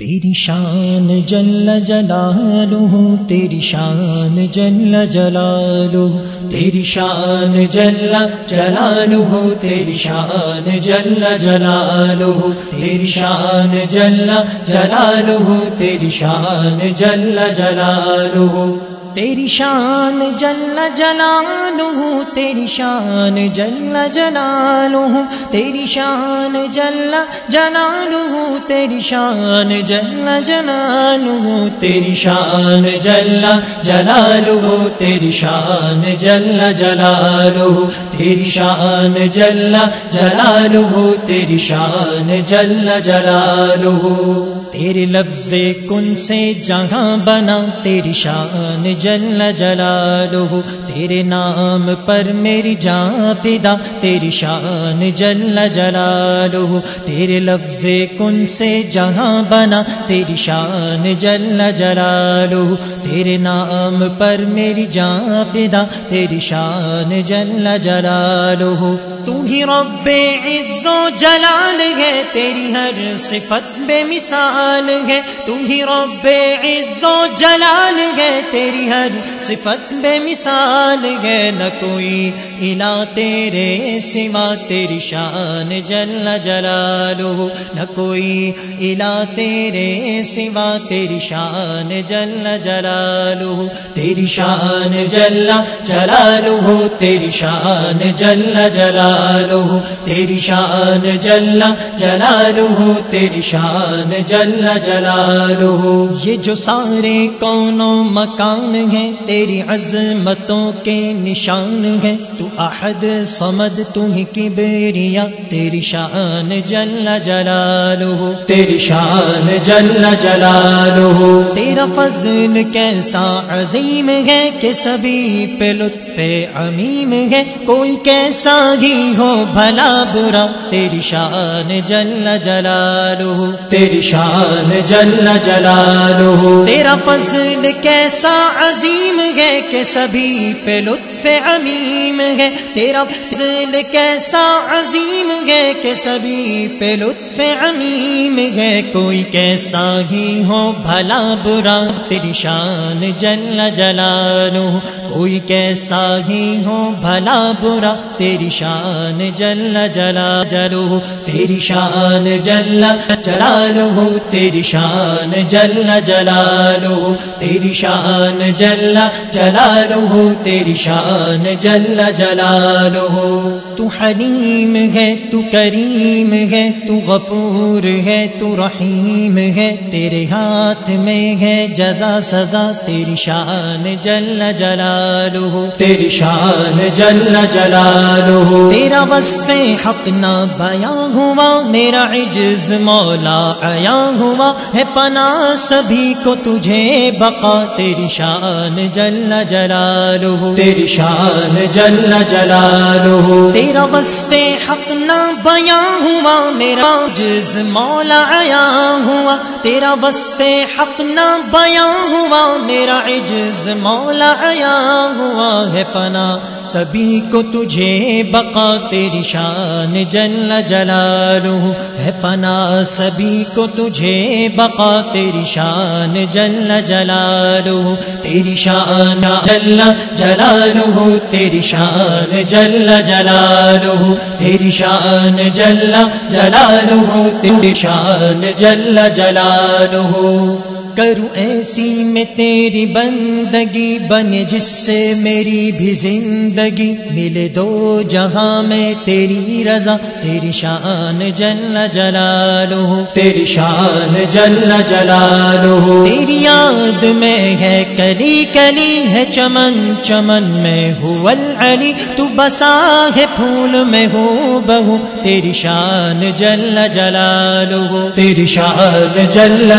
تیری شان جل جلالہ تیری شان جل جلالہ تیری شان جل جلالہ تیری شان جل جلالہ تیری شان جل جلالہ تیری شان جل جلالہ تیری شان جل جلالہ تیری شان جل جلالہ تیری شان جل جلالہ تیری شان جل جلالہ، تیری شان جل جلالہ، تیری شان جل جلالہ، تیری شان جل جلالہ، تیری شان جل جلالہ۔ تیرے لفظ کن سے جہاں بنا، تیری شان جل جلالہ، تیرے نام پر میری جان فدا، تیری شان جل جلالہ، تیرے لفظ کن سے جہاں بنا، تیری شان جل جلالہ، تیرے نام پر میری جان فدا، تیری شان جل جلالہ۔ تو ہی رب عز و جلال ہے، تیری ہر صفت بے مثال ہے۔ تو ہی رب عز و جلال ہے، تیری ہر صفت بے مثال ہے نہ کوئی الہ تیرے سوا، تیری شان جل جلالہ، نہ کوئی الہ تیرے سوا، تیری شان جل جلالہ، تیری شان جل جلالہ، تیری شان جل جلالہ، تیری شان جل جلالہ، تیری شان جل جلالہ۔ یہ جو سارے کونوں مکان ہیں تیری عظمتوں کے نشان ہیں تو احد سمد تم کی بیریا تیری شان جل جلالہ تیری شان جل جلالہ۔ تیرا فضل کیسا عظیم ہے کہ سبھی پہ لطف عمیم ہے کوئی کیسا ہی ہو بھلا برا۔ تیری شان جل جلالہ۔ تیری شان جل جلالہ۔ تیرا فضل کیسا عظیم ہے کہ سبھی پہ لطف عمیم ہے۔ تیرا فضل کیسا عظیم ہے کہ سبھی پہ لطف عمیم ہے۔ کوئی کیسا ہی ہو بھلا برا، تیری شان جل جلالہ۔ کوئی کیسا ہی ہو بھلا برا، تیری شان جل جلا جلو تیری شان جل جلالہ، تیری شان جل جلالہ۔ تیری شان جل جلالہ، تیری شان جل جلالہ۔ تو حلیم ہے، تو کریم ہے، تو غفور ہے، تو رحیم ہے۔ تیرے ہاتھ میں ہے جزا سزا، تیری شان جل جلالہ۔ تیری شان جل جلالہ۔ تیرا وصف حق نہ بیاں ہوا، میرا عجز مولا آیا ہوا۔ ہے پنا سبھی کو تجھے بقا، تیری شان جل جلالہ۔ تیری شان جل جلالہ۔ تیرا وصف حق نہ بیاں ہوا میرا عجز مولا آیا ہوا۔ تیرا وصف حق نہ بیاں ہوا میرا عجز مولا آیا ہوا۔ ہے پنا سبھی کو تجھے بقا تیری شان جل جلالہ۔ ہے پنا سبھی کو تجھے بقا تیری شان جل جلالہ۔ تیری شان جل جلالہ تیری شان جل جلالہ تیری شان جل جلالہ تیری شان جل جلالہ۔ کروں ایسی میں تیری بندگی بنے جس سے میری بھی زندگی ملے دو جہاں میں تیری رضا تیری شان جل جلالہ تیری شان جل جلالہ۔ تیری یاد میں ہے کلی کلی ہے چمن چمن میں ہو العلی۔ تو بسا ہے پھول میں ہو بہو تیری شان جل جلالہ۔ تیری شان جل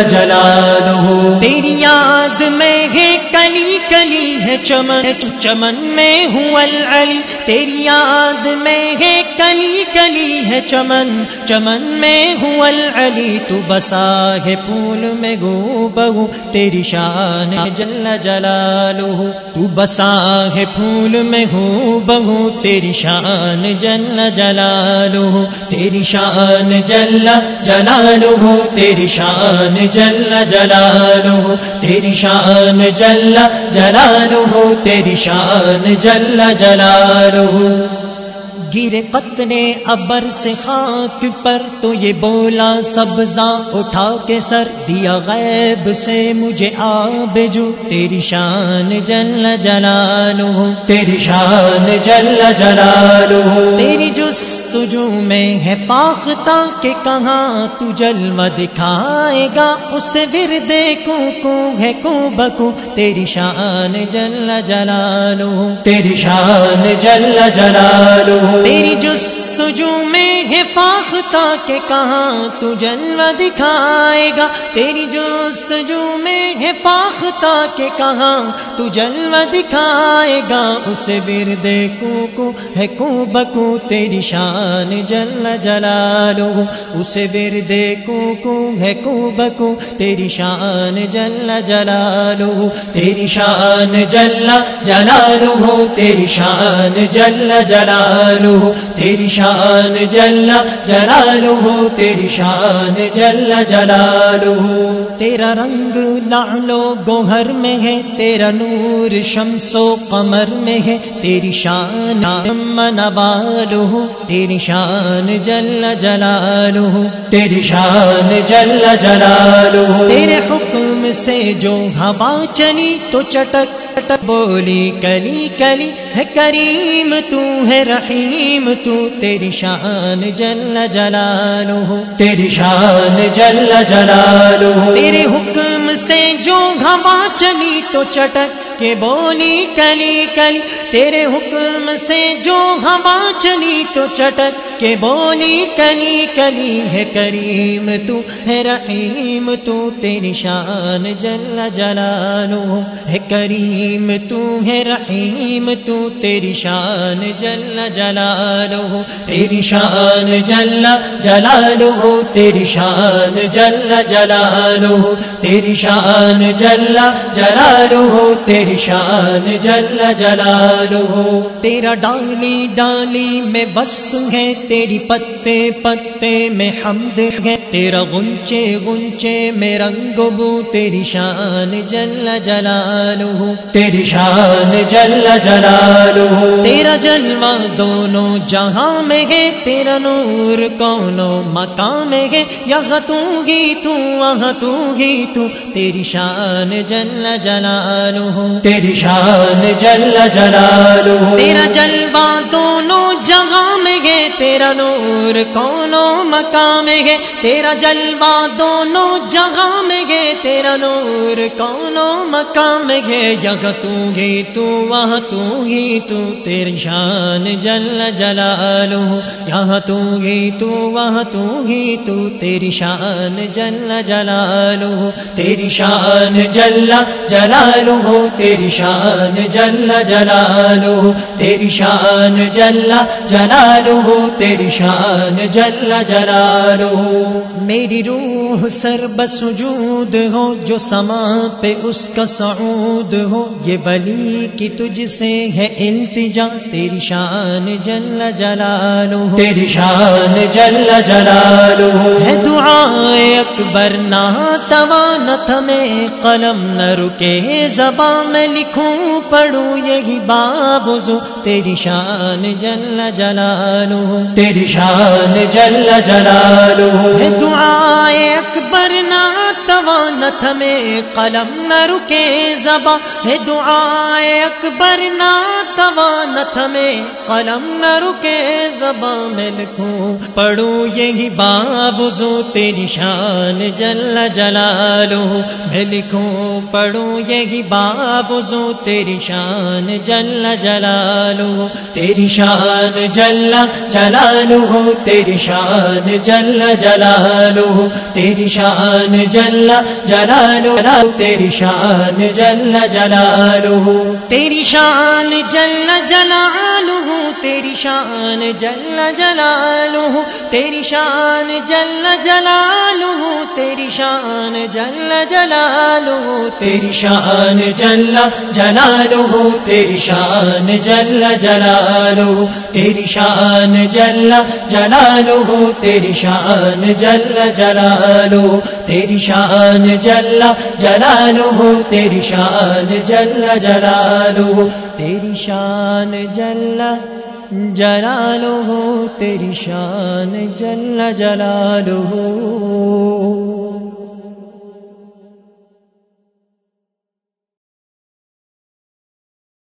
جلالہ تیری یاد میں ہے کلی کلی ہے چمن۔ چمن میں ہوں العلی۔ تیری یاد میں ہے کلی کلی ہے چمن۔ چمن میں ہوں العلی۔ تو بسا ہے پھول میں گو بہو تیری شان جل جلالہ تو بسا ہے پھول میں ہو بہو تیری شان جل جلالہ تیری شان جل جلالہ تیری شان جل جلالہ تیری شان جل جلالہ تیری شان جل جلالہ۔ گرے قطرے ابر سے خاک پر تو یہ بولا سبزا اٹھا کے سر دیا غیب سے مجھے آب جو تیری شان جل جلالو تیری شان جل جلالو تیری جست جو میں ہے فاختہ کہ کہاں تو جلوہ دکھائے گا، اسے وردے کو کو ہے کو بکو۔ تیری شان جل جلالو تیری شان جل جلالو تیری جستجو میں ہے فاختہ کہ کہاں تو جلوہ دکھائے گا؟ تیری جستجو میں ہے فاختہ کہ کہاں تو جلوہ دکھائے گا؟ اسے بردے کو کو ہے کو بکو تیری شان جل جلالو اسے بردے کو کو ہے کو بکو تیری شان جل جلالو تیری شان جل جلالو تیری شان جل جلالو تیری شان جل جلالہ تیری شان جل جلالہ۔ تیرا رنگ لالو گوہر میں ہے تیرا نور شمس و قمر میں ہے۔ تیری شان من بالو تیری شان جل جلالہ۔ تیری شان جل جلالہ۔ تیرے حکم سے جو ہوا چلی تو چٹک بولی کلی کلی ہے کریم تو ہے رحیم تو تیری شان جل جلالہ تیری شان جل جلالہ۔ تیرے حکم سے جو گھما چلی تو چٹک کے بولی کلی کلی، تیرے حکم سے جو ہوا چلی تو چٹک کے بولی کلی کلی، ہے کریم تو، ہے رحیم تو، تیری شان جل جلالو ہے کریم تو، ہے رحیم تو، تیری شان جل جلالو تیری شان جل جلالو تیری شان جل جلالو تیری شان جل جلالو تیری شان جل جلالہ۔ تیرا ڈالی ڈالی میں وصف ہے تیری پتے پتے میں حمد ہے تیرا گنچے گنچے میں رنگ بو تیری شان جل جلالہ۔ تیری شان جل جلالہ۔ تیرا جلوہ دونوں جہاں میں ہے تیرا نور کونوں مکان میں ہے۔ یہاں تو گی تو وہاں تو گی تو تیری شان جل جلالہ۔ تیری شان جل جلالو تیرا جلوہ دونوں جہاں میں گے تیرا نور کونوں مقام گے تیرا جلوہ دونوں جہاں میں گے تیرا نور کونوں مقام گے یگ تو گی تو وہاں تو گی تو تیری شان جل جلالو یہاں تو گی تو وہاں تو گی تو تیری شان جل جلالو تیری شان جل جلالو تیری شان جل جلالو تیری شان جل جلالو تیری شان جل جلالو میری روح سر بسجود ہو جو سما پہ اس کا سعود ہو۔ یہ ولی کی تجھ سے ہے التجا تیری شان جل جلالو تیری شان جل جلالو ہے دعائے اکبر نہ توان تھمے قلم نہ رکے زبان میں لکھوں پڑھوں یہی بابزو تیری شان جل جلالو تیری شان جل جلالو دعائے اکبر نہ توانت میں قلم نہ رکے زبا ہے دعائے اکبر نہ توانت میں قلم نہ رکے زبا میں لکھوں پڑھوں یہی بابزو تیری شان جل جلالو میں لکھوں پڑھوں یہی بابزو تیری شان جل جلالو تیری شان جل جلالو تیری شان جل جلالو تیری شان جل جلالو تیری شان جل جلالو تیری شان جل جلالہ تیری شان جل جلالہ تیری شان جل جلالہ تیری شان جل جلالہ تیری شان جل جل جلالو تیری شان جل جلالو تیری شان جل جلالو تیری شان جل جلالو تیری شان جل جلالو تیری شان جل جلالو تیری شان جل جلالو تیری شان جل جلالو